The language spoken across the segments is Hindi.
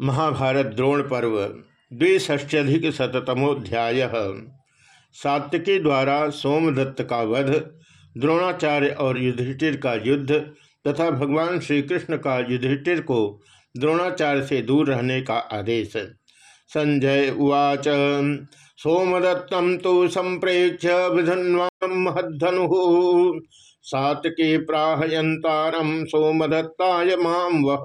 महाभारत द्रोण पर्व द्विष्ट्यधिक शतमोध्याय सात्विकी द्वारा सोमदत्त का वध, द्रोणाचार्य और युधिष्ठिर का युद्ध तथा भगवान श्री कृष्ण का युधिष्ठिर को द्रोणाचार्य से दूर रहने का आदेश। संजय उवाच सोमदत्तम तो संप्रेक्ष विधन्वाहधनु सातके प्राहयंतारम सोमदत्ताय माम वह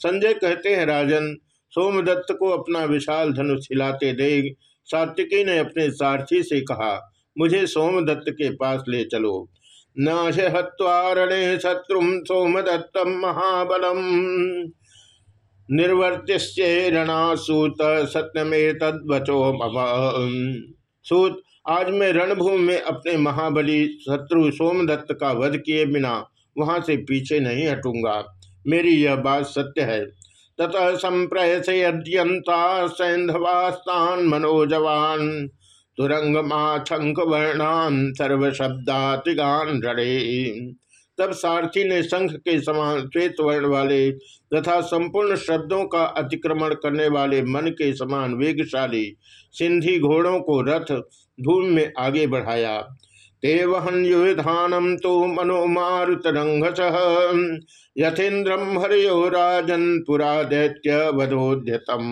संजय कहते हैं, राजन, सोमदत्त को अपना विशाल धनुष हिलाते देख सात्विकी ने अपने सारथी से कहा, मुझे सोमदत्त के पास ले चलो। नाशहत्वारणे शत्रु सोमदत्तम महाबलम। निर्वर्तिष्येरणासूत सत्यमे तद्वचो सूत, आज मैं रणभूमि में अपने महाबली शत्रु सोमदत्त का वध किए बिना वहाँ से पीछे नहीं हटूँगा। मेरी यह बात सत्य है। ततः संप्रयसयद्यंता सैंधवास्तान मनोजवान तुरंग माछंक वर्णान सर्वशब्दातिगान रणे तब सारथी ने शंख के समान श्वेत वर्ण वाले तथा संपूर्ण शब्दों का अतिक्रमण करने वाले मन के समान वेगशाली सिंधी घोड़ों को रथ धूम में आगे बढ़ाया। ते वहन युधानम तो मनोमारुतरंघस यथेन्द्रम हरियो राजन पुरा दैत्य वधोद्यतम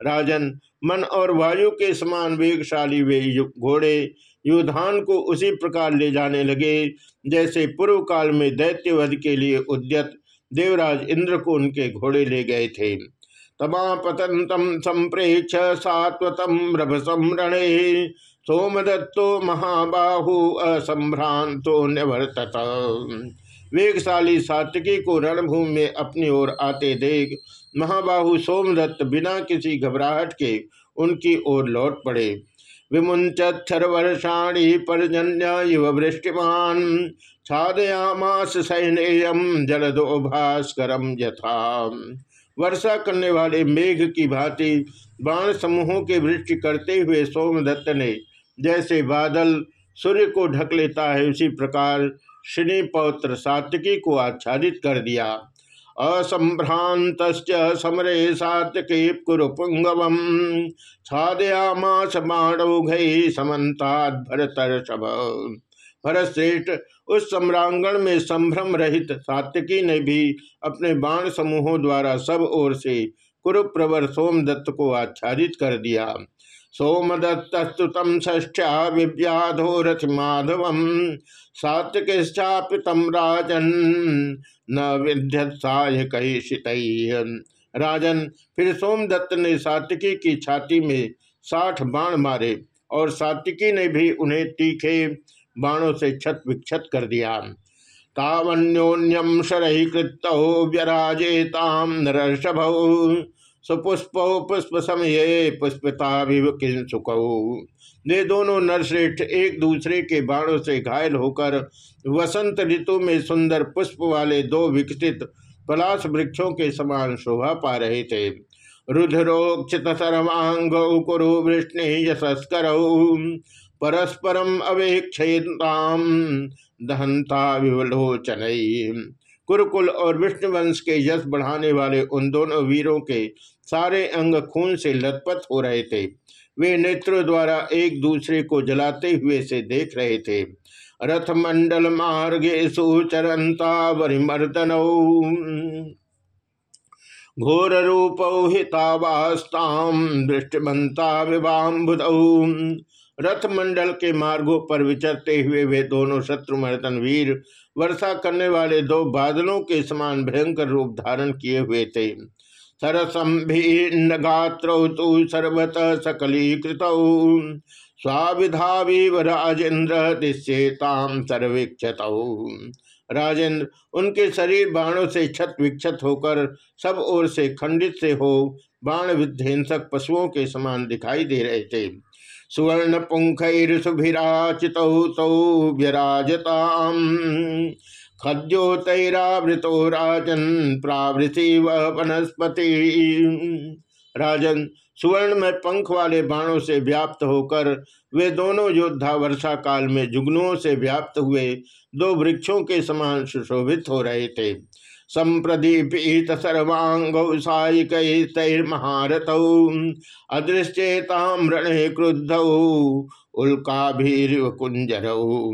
राजन, मन और वायु के समान वेगशाली वे घोड़े युधान को उसी प्रकार ले जाने लगे, जैसे पूर्व काल में दैत्यवध के लिए उद्यत देवराज इंद्र को उनके घोड़े ले गए थे। तमापतंतम संप्रेक्ष सात्वतम रभसम रणे सोमदत्तो महाबाहु असंभ्रांतो निवर्तत। वेगशाली सात्विकी को रणभूमि में अपनी ओर आते देख, महाबाहु सोमदत्त बिना किसी घबराहट के उनकी ओर लौट पड़े। वर्षाणी पर्जन्य युव वृष्टिमान, छादयामास सैन्यम जलदो भास्करम यथा। वर्षा करने वाले मेघ की भांति बाण समूहों के वृष्टि करते हुए सोमदत्त ने जैसे बादल सूर्य को ढक लेता है, उसी प्रकार शनि पौत्र सात्विकी को आच्छादित कर दिया। असंभ्रांत समरे सात्विकी कुरुपुंगव छादयामास समन्ताद भरतर्षभ। भरतश्रेष्ठ उस सम्रांगण में संभ्रम रहित सात्विकी ने भी अपने बाण समूहों द्वारा सब ओर से कुरुप्रवर सोमदत्त को आच्छादित कर दिया। सोमदत्तस्तुतम ष्ठ्या विव्याधो रथ माधव सात्विक तम राजन न विद्यत्साय कही राजन, फिर सोमदत्त ने सात्विकी की छाती में साठ बाण मारे और सात्विकी ने भी उन्हें तीखे बाणों से छत विक्षत कर दिया। तावन्योन्यम शरही कृत व्यराजेताम नरषभ सुपुष्प पुष्प समय पुष्पता वे दोनों नरश्रेष्ठ एक दूसरे के बाणों से घायल होकर वसंत ऋतु में सुंदर पुष्प वाले दो विकसित पलाश वृक्षों के समान शोभा पा रहे थे। रुद्रोक्षित सर्वांग कुरु, वृष्णि, यशस्कर, परस्परम अवेक्षताम दहंता विवलोचन कुरुकुल और विष्णुवंश के यश बढ़ाने वाले उन दोनों वीरों के सारे अंग खून से लथपथ हो रहे थे। वे नेत्रों द्वारा एक दूसरे को जलाते हुए से देख रहे थे। रथ मंडल मार्गे सुचरंता वरिमर्दन। घोर रूप हितावास्ताम दृष्टिमंता विवाम्बुद। रथ मंडल के मार्गों पर विचरते हुए वे दोनों शत्रुमर्दन वीर वर्षा करने वाले दो बादलों के समान भयंकर रूप धारण किए हुए थे। सरसम भिन्न गात्रौ तो सर्वत सकलीकृत। स्वाविधावीव राजेन्द्र दिश्येताम सर्वेक्षत। राजेंद्र उनके शरीर बाणों से छत विक्षत होकर सब ओर से खंडित से हो बाण विध्वंसक पशुओं के समान दिखाई दे रहे थे। सुवर्ण पुंखैरसुभिराचित सौभ्यराजताम खद्योतरावृतो राजन प्रावृति वह वनस्पति। राजन सुवर्ण में पंख वाले बाणों से व्याप्त होकर वे दोनों योद्धा वर्षा काल में जुगनुओं से व्याप्त हुए दो वृक्षों के समान सुशोभित हो रहे थे। संप्रदीपित सर्वांगौ सायिकैर्महारथौ अदृश्येताम रणे क्रुद्धौ उल्काभीर कुंजरौ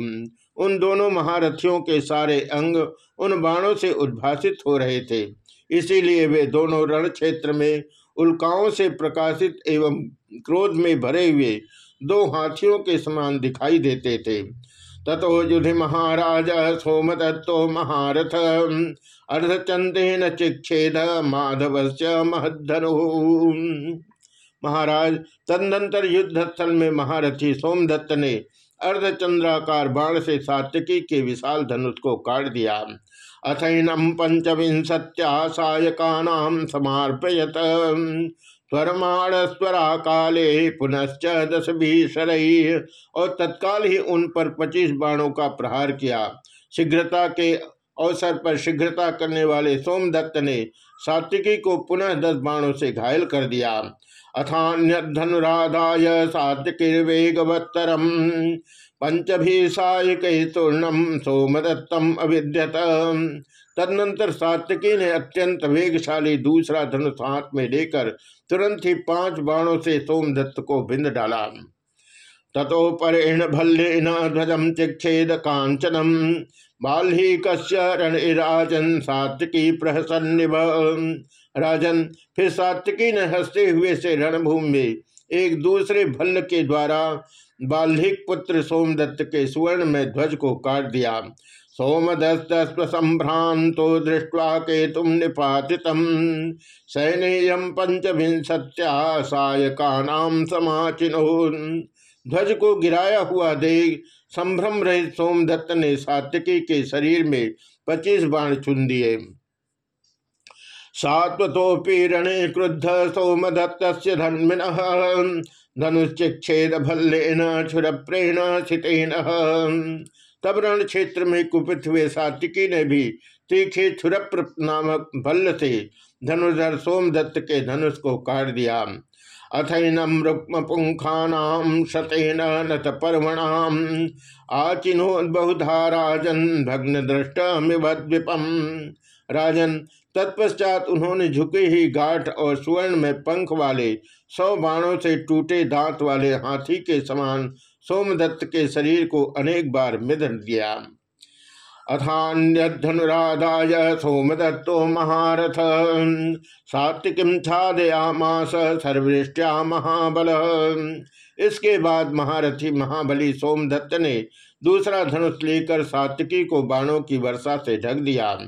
उन दोनों महारथियों के सारे अंग उन बाणों से उद्भासित हो रहे थे। इसीलिए वे दोनों रण क्षेत्र में उल्काओं से प्रकाशित एवं क्रोध में भरे हुए दो हाथियों के समान दिखाई देते थे। ततो युधि महाराज सोमदत्तो महारथ। अर्धचंदेन चिक्षेद माधव से महाराज, तदनंतर युद्ध स्थल में महारथी सोमदत्त ने अर्धचंद्राकार बाण से सात्यकी के विशाल धनुष को काट दिया। अथैनम पंचविंशत्या सायका समर्पयत। स्वरमाण स्वरा काले पुनश्च दस भी सरई और तत्काल ही उन पर पच्चीस बाणों का प्रहार किया। शीघ्रता के अवसर पर शीघ्रता करने वाले सोमदत्त ने सात्विकी को पुनः दस बाणों से घायल कर दिया। अथान्यधनुराधाय सात्विकीर्वेगवत्तरम पंचभीषायक तूर्णम सोमदत्तम अविद्यत। तदनंतर सात्यकी ने अत्यंत वेगशाली दूसरा धनुष हाथ में लेकर तुरंत ही पाँच बाणों से सोमदत्त को बिंद डाला। ततोपरेण भल्लेन ध्वजम चिक्षेद कांचनम। बाल्हीक रणराजन सात्विकी प्रहसन्निभ राजन फिर सात्विकी ने हँसते हुए से रणभूमि में एक दूसरे भल्ल के द्वारा बाल्हिक पुत्र सोमदत्त के सुवर्ण में ध्वज को काट दिया। सोमदस्त संभ्रांतो दृष्टवा के तुम निपातित। सैनेयम पंचविंशत्या सायका नाम समाचिनो ध्वज को गिराया हुआ देख संभ्रम रहित सोमदत्त ने सात्यकी के शरीर में पच्चीस बाण चुन दिए। सात्वतोपी रणे क्रुद्ध सोमदत्त धन्मिन धनुश्चेद भल्लेन छुरप्रेण स्थितेन तब रण क्षेत्र में कुपित हुए सात्विकी ने भी तीखे छुरप्र नामक भल्ल से धनुधर सोमदत्त के धनुष को काट दिया। अथैनम रुक्म पुंखानाम शतेन नत पर्वण पर्वणाम आचिनोद्बहुधा राजन भग्न दृष्टमिवद्विपम राजन तत्पश्चात उन्होंने झुके ही गाठ और स्वर्ण में पंख वाले सौ बाणों से टूटे दांत वाले हाथी के समान सोमदत्त के शरीर को अनेक बार मिधन दिया। अथान्यधनुराधाय सोमदत्तो महारथ। सात्विकीम छादयामास सर्वृष्टिया महाबल। इसके बाद महारथी महाबली सोमदत्त ने दूसरा धनुष लेकर सात्विकी को बाणों की वर्षा से ढक दिया।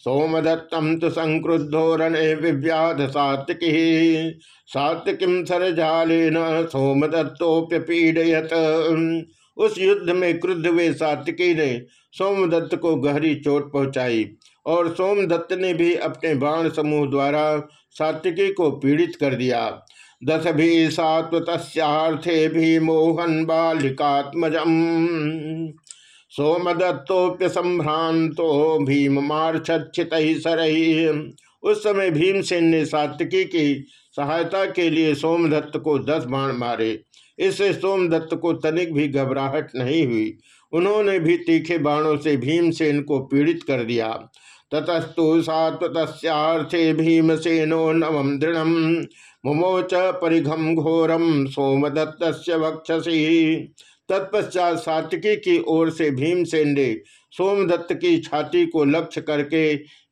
सोमदत्तम तो संक्रुद्धो रणे विव्याध सात्विकी। सात्विकीम सरजालेन सोमदत्तोप्यपीडयत उस युद्ध में क्रुद्ध हुए सात्विकी ने सोमदत्त को गहरी चोट पहुंचाई और सोमदत्त ने भी अपने बाण समूह द्वारा सात्विकी को पीड़ित कर दिया। दस भी सात्वत्थे भी मोहन बालिकात्मजम। सोमदत्तोप्य संभ्रांतो भीम मार्छित सरही उस समय भीमसेन ने सात्विकी की सहायता के लिए सोमदत्त को दस बाण मारे। इससे सोमदत्त को तनिक भी घबराहट नहीं हुई। उन्होंने भी तीखे बाणों से भीमसेन को पीड़ित कर दिया। ततस्तु सात्वत्थे भीमसेनो नवम दृढ़। मुमोच परिघम घोरम सोमदत्त वक्षसी। तत्पश्चात सात्विकी की ओर से भीमसेन ने सोमदत्त की छाती को लक्ष्य करके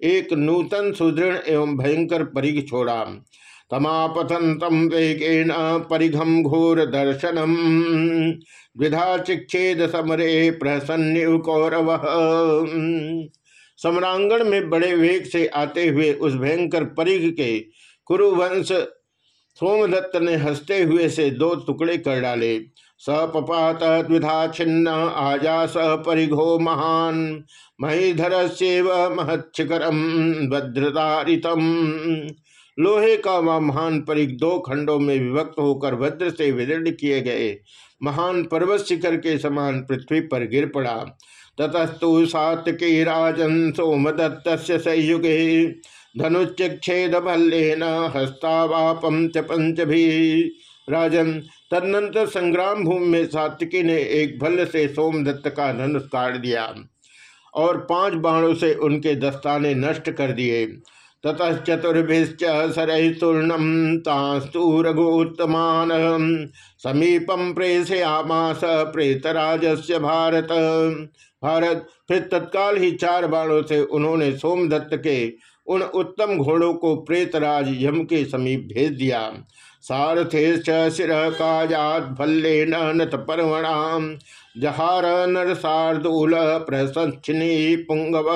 एक नूतन सुदृढ़ एवं भयंकर परिघ छोड़ा। तमापथन तम वेगेन परिघम घोर दर्शनम द्विधा चिक्षेद समरे प्रसन्न कौरव। सम्रांगण में बड़े वेग से आते हुए उस भयंकर परिघ के कुरुवंश सोमदत्त ने हँसते हुए से दो टुकड़े कर डाले। सपपात द्विधा छिन्न आजा स परिघो महान। महीधर सेव महच्छिकरम भद्रतारितम लोहे का वह महान परिघ दो खंडों में विभक्त होकर भद्र से विदृढ़ किए गए। महान पर्वत शिखर के समान पृथ्वी पर गिर पड़ा। ततस्तु सात्के राजन सोमदत्त संयुगे। धनुच्छेद भल्लेन हस्तावापम च पंचभी। राजन, तदनंतर संग्राम भूमि में सात्विकी ने एक भल्ल से सोमदत्त का धनुष काट दिया और पाँच बाणों से उनके दस्ताने नष्ट कर दिए। ततः चतुर्भिश्च सरहितूर्णम तास्तूरगोत्तमान समीपम प्रेषयामास प्रेतराजस्य भारत। भारत, फिर तत्काल ही चार बाणों से उन्होंने सोमदत्त के उन उत्तम घोड़ों को प्रेतराज यम के समीप भेज दिया। सारथे शिर काजात भल्ले नत जहार नर शार्दूल प्रसन्नी पुंगव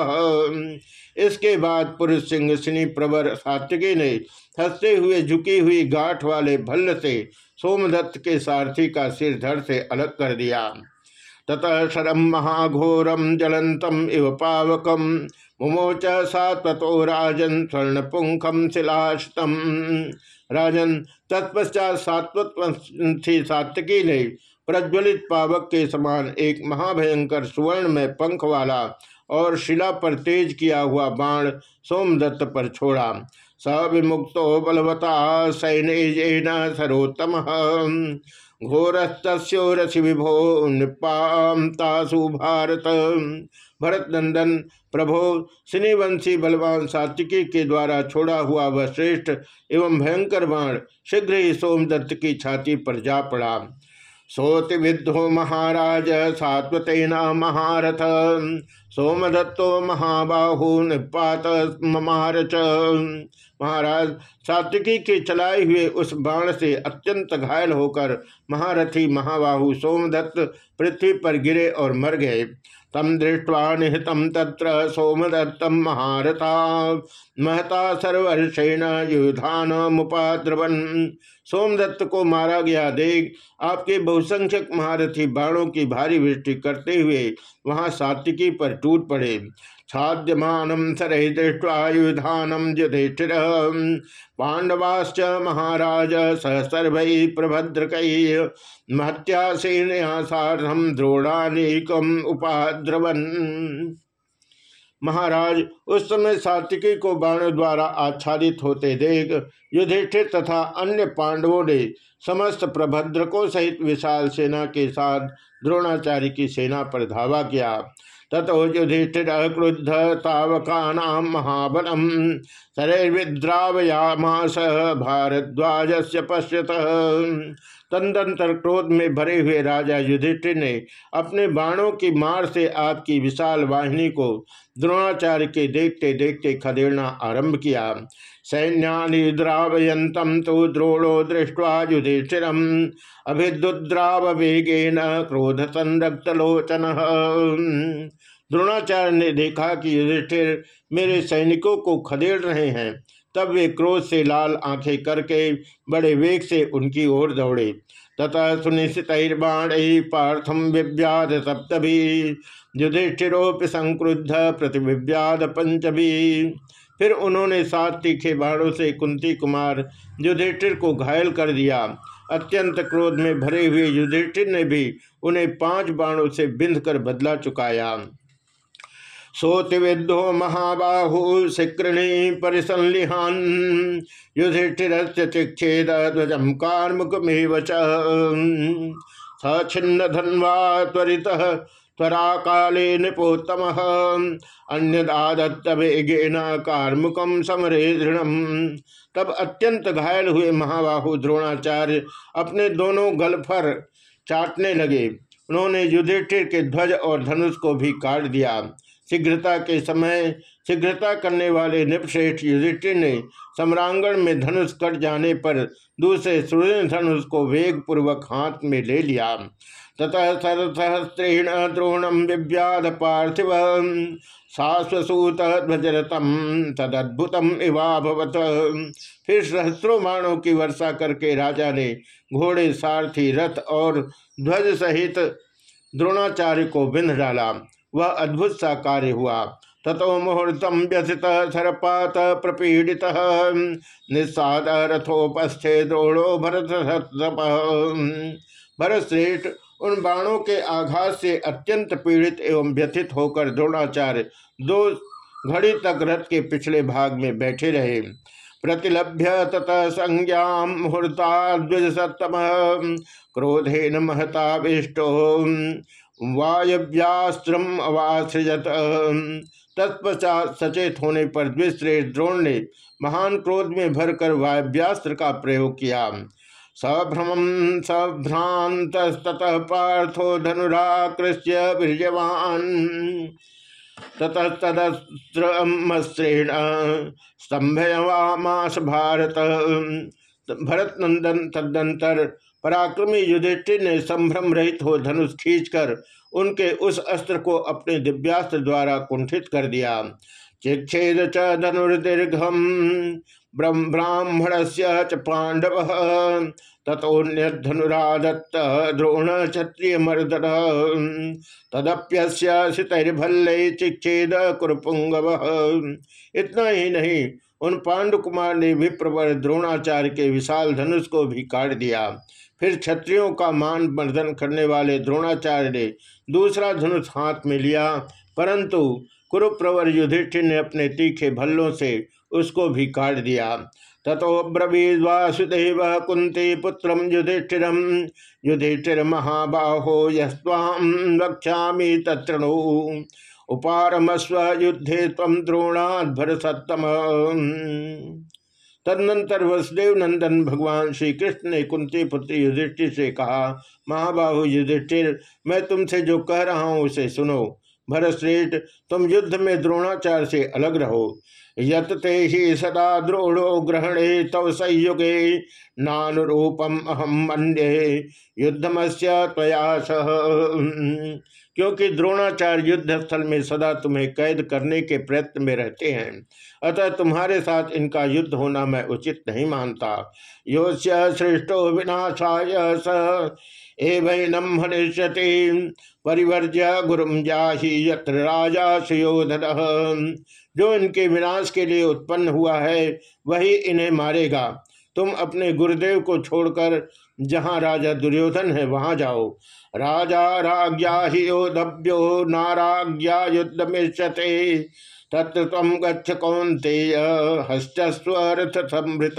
इसके बाद पुरुष सिंह सिनी प्रवर सात्विकी ने हँसते हुए झुकी हुई गाठ वाले भल्ल से सोमदत्त के सारथी का सिर धड़ से अलग कर दिया। ततः शरम महाघोरम जलंतम इव पावकम। मुमोच सात्वतो राजन स्वर्ण पुंखम शिलाशतम। राजन तत्पश्चात सात्वत सात्विकी ने प्रज्वलित पावक के समान एक महाभयंकर सुवर्ण में पंख वाला और शिला पर तेज किया हुआ बाण सोमदत्त पर छोड़ा। स मुक्तो बलवता सैन्य सरोत्तम। घोरस्तोरसि विभो नृपाम तासु भारत। भरत नंदन प्रभो, सिनेवंशी बलवान सात्विकी के द्वारा छोड़ा हुआ वह श्रेष्ठ एवं भयंकर बाण शीघ्र ही सोमदत्त की छाती पर जा पड़ा। सोति विद्धो महाराज सात्वतेना महारथ। सोमदत्तो महाबाहु, निपात ममारच। महाराज सात्विकी के चलाए हुए उस बाण से अत्यंत घायल होकर महारथी महाबाहु सोमदत्त पृथ्वी पर गिरे और मर गए। तम दृष्ट्वा निहतम तत्र सोमदत्तम महारथा। महता सर्वर्षेण युधान मुपाद्रवन सोमदत्त को मारा गया देख आपके बहुसंख्यक महारथी बाणों की भारी वृष्टि करते हुए वहाँ सात्विकी पर टूट पड़े। छाद्यमानम सरहि दृष्टायुधानम युधिष्ठिर। पांडवाश्च महाराज सहसर्भ प्रभद्रक महत्यासेनया साधम द्रोणानेकम उपाद्रवन। महाराज, उस समय सात्विकी को बाणों द्वारा आच्छादित होते देख युधिष्ठिर तथा अन्य पांडवों ने समस्त प्रभद्रकों सहित विशाल सेना के साथ द्रोणाचार्य की सेना पर धावा किया। ततो युधिष्ठिर क्रुद्ध तावका महाबलम शरैर्विद्रावयामास भारद्वाज से पश्यत। तदंतर क्रोध में भरे हुए राजा युधिष्ठिर ने अपने बाणों की मार से आपकी विशाल वाहिनी को द्रोणाचार्य के देखते देखते खदेड़ना आरंभ किया। सैन्याद्रावयंतम तो द्रोणो वेगेन क्रोध संरक्तलोचन द्रोणाचार्य ने देखा कि युधिष्ठिर मेरे सैनिकों को खदेड़ रहे हैं। तब वे क्रोध से लाल आँखें करके बड़े वेग से उनकी ओर दौड़े। तथा सुनिश्चित पार्थम विव्याध सप्तभी। युधिष्ठिरोप संक्रुद्ध प्रतिविव्याध पंचभी। फिर उन्होंने सात तीखे बाणों से कुंती कुमार युधिष्ठिर को घायल कर दिया। अत्यंत क्रोध में भरे हुए युधिष्ठिर ने भी उन्हें पाँच बाणों से बिंध कर बदला चुकाया। सोतिविद्धो महाबाहु शिकृणी परिसंलिहान, युधिष्ठिर चिक्षेद ध्वजम कार्मुकमेव छिन्न धन्वा त्वरित त्वरा काले नृपोत्तम। अन्यदादत्त वेगेन कार्मुकम समरे दृढ़ तब अत्यंत घायल हुए महाबाहु द्रोणाचार्य अपने दोनों गलफर चाटने लगे। उन्होंने युधिष्ठिर के ध्वज और धनुष को भी काट दिया। शीघ्रता के समय शीघ्रता करने वाले निपश्रेष्ठ युधिष्ठिर ने सम्रांगण में धनुष कट जाने पर दूसरे सूर्य धनुष को वेग पूर्वक हाथ में ले लिया। ततः सरसहस्त्रेण द्रोणम विव्याध पार्थिव शाश्वसूत ध्वजरतम तदद्भुतम इवाभवत फिर सहस्त्रों बाणों की वर्षा करके राजा ने घोड़े, सारथी, रथ और ध्वज सहित द्रोणाचार्य को बिंध डाला। वह अद्भुत सा कार्य हुआ। ततो मुहूर्तम व्यथित सरपात प्रपीड़ित। निस्साद रथोपस्थे द्रोणो भरत भरत श्रेष्ठ उन बाणों के आघात से अत्यंत पीड़ित एवं व्यथित होकर द्रोणाचार्य दो घड़ी तक रथ के पिछले भाग में बैठे रहे। प्रतिलभ्य ततः संज्ञा मुहूर्ता द्विज सप्तम क्रोधेन महताविष्टो वायव्यास्त्रम अवासृजत तत्पश्चात सचेत होने पर द्विश्रेष्ठ द्रोण ने महान क्रोध में भरकर वायव्यास्त्र का प्रयोग किया। सभ्रम सभ्रांत ततः पार्थो धनुराकृष्य बीर्यवान ततः तदस्त्रेण स्तंभयवामास भारत भरत नंदन तदंतर पराक्रमी युधिष्ठिर ने संभ्रम रहित हो धनुष खींचकर उनके उस अस्त्र को अपने दिव्यास्त्र द्वारा कुंठित कर दिया। चिक्षेद च धनुर्दीर्घम ब्राह्मण से पांडव तथोन्यधनुरादत्त द्रोण क्षत्रिय मर्दन तदप्यस्यतर्भल्ल चिक्षेद कुरुपुंगव इतना ही नहीं, उन पांडुकुमार ने भी विप्रवर द्रोणाचार्य के विशाल धनुष को भी काट दिया। फिर क्षत्रियों का मान वर्धन करने वाले द्रोणाचार्य ने दूसरा धनुष हाथ में लिया, परंतु कुरुप्रवर युधिष्ठिर ने अपने तीखे भल्लों से उसको भी काट दिया। ततो ब्रवीद वासुदेव कुंती पुत्र युधिष्ठिर। युधिष्ठिर महाबाहो यस्वाम रक्षा तत्णु उपारमस्व युद्धे तम द्रोणाध्वर सत्तम तदनंतर वसुदेव नंदन भगवान श्री कृष्ण ने कुंती पुत्र युधिष्ठिर से कहा, महाबाहु युधिष्ठिर, मैं तुमसे जो कह रहा हूँ उसे सुनो। भरश्रेष्ठ तुम युद्ध में द्रोणाचार्य से अलग रहो। यतते ही सदा द्रोणो ग्रहणे तव संयुगे। नानुरूपम अहम मंडे युद्धमस्य प्रयास क्योंकि द्रोणाचार्य युद्ध स्थल में सदा तुम्हें कैद करने के प्रयत्न में रहते हैं, अतः तुम्हारे साथ इनका युद्ध होना मैं उचित नहीं मानता। योश्य श्रेष्ठो विनाशाय स। एवं हनिष्यति। परिवर्ज्य गुरुम जाहि यत्र राजा सुयोधन। जो इनके विनाश के लिए उत्पन्न हुआ है, वही इन्हें मारेगा। तुम अपने गुरुदेव को छोड़कर जहाँ राजा दुर्योधन है, वहाँ जाओ। राजा राज्ञा ही योधव्यो नाराज्ञा युद्ध मिश्यते तत्र तम गच्छ कौंतेय हस्तस्वरथ समृत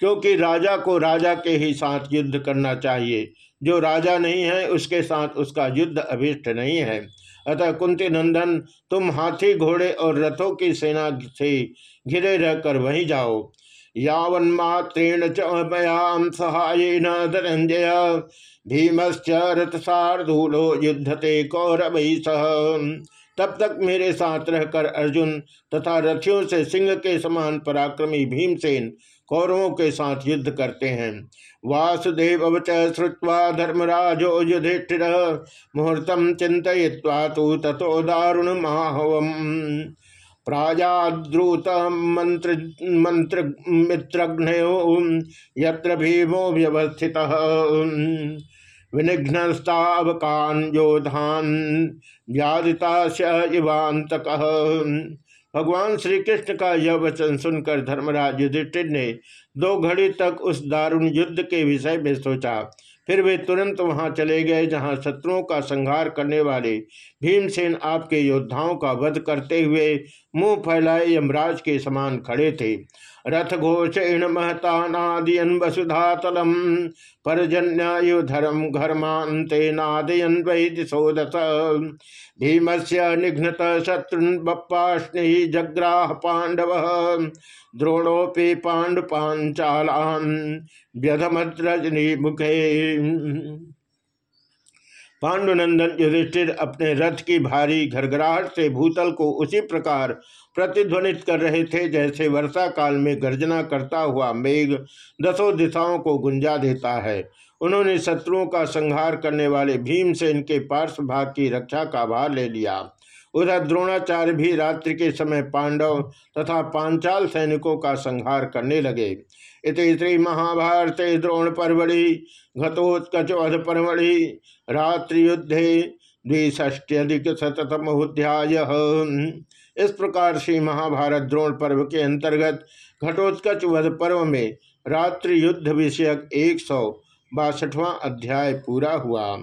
क्योंकि राजा को राजा के ही साथ युद्ध करना चाहिए। जो राजा नहीं है, उसके साथ उसका युद्ध अभिष्ट नहीं है। अतः कुंती नंदन तुम हाथी घोड़े और रथों की सेना से घिरे रहकर वहीं जाओ। यावन्मात्रेण च मयाम सहाय न धनंजय। भीमश्च रथसार्धूलो युद्धते कौरव सह। तब तक मेरे साथ रहकर अर्जुन तथा रथियों से सिंह के समान पराक्रमी भीमसेन कौरवों के साथ युद्ध करते हैं। वासुदेव श्रुवा धर्मराजो युधिष्ठिर मुहूर्तम चिंतवा तो तथो दारुण माहवम। प्राजाद्रुत मंत्र मंत्र मित्रघ्नयो यत्र भीमो व्यवस्थित। विनिघ्नस्तावकान योधान व्यादिता इवांतक भगवान श्री कृष्ण का यह वचन सुनकर धर्मराज युधिष्ठिर ने दो घड़ी तक उस दारुण युद्ध के विषय में सोचा। फिर वे तुरंत वहाँ चले गए, जहाँ शत्रुओं का संहार करने वाले भीमसेन आपके योद्धाओं का वध करते हुए मुँह फैलाए यमराज के समान खड़े थे। रथ घोषेण महता नादयन वसुधा तलम परजन्युधरम घर्मांते नादयन वही दिशोदत भीम से निघ्नत शत्रु बप्पाष्णि जग्राह पांडव द्रोणोपि पांडुपांचालान व्यधमद्रजनी मुखे। पांडुनंदन युधिष्ठिर अपने रथ की भारी घरघराहट से भूतल को उसी प्रकार प्रतिध्वनित कर रहे थे, जैसे वर्षा काल में गर्जना करता हुआ मेघ दसों दिशाओं को गुंजा देता है। उन्होंने शत्रुओं का संहार करने वाले भीम से इनके पार्श्व भाग की रक्षा का भार ले लिया। उधर द्रोणाचार्य भी रात्रि के समय पांडव तथा पांचाल सैनिकों का संहार करने लगे। इत श्री महाभारत द्रोण परवड़ी घतोत्कचवध परवड़ी रात्रि युद्धे द्विष्ट्यधिक शतमोध्याय इस प्रकार से महाभारत द्रोण पर्व के अंतर्गत घटोत्कच वध पर्व में रात्रि युद्ध विषयक एक सौ बासठवां अध्याय पूरा हुआ।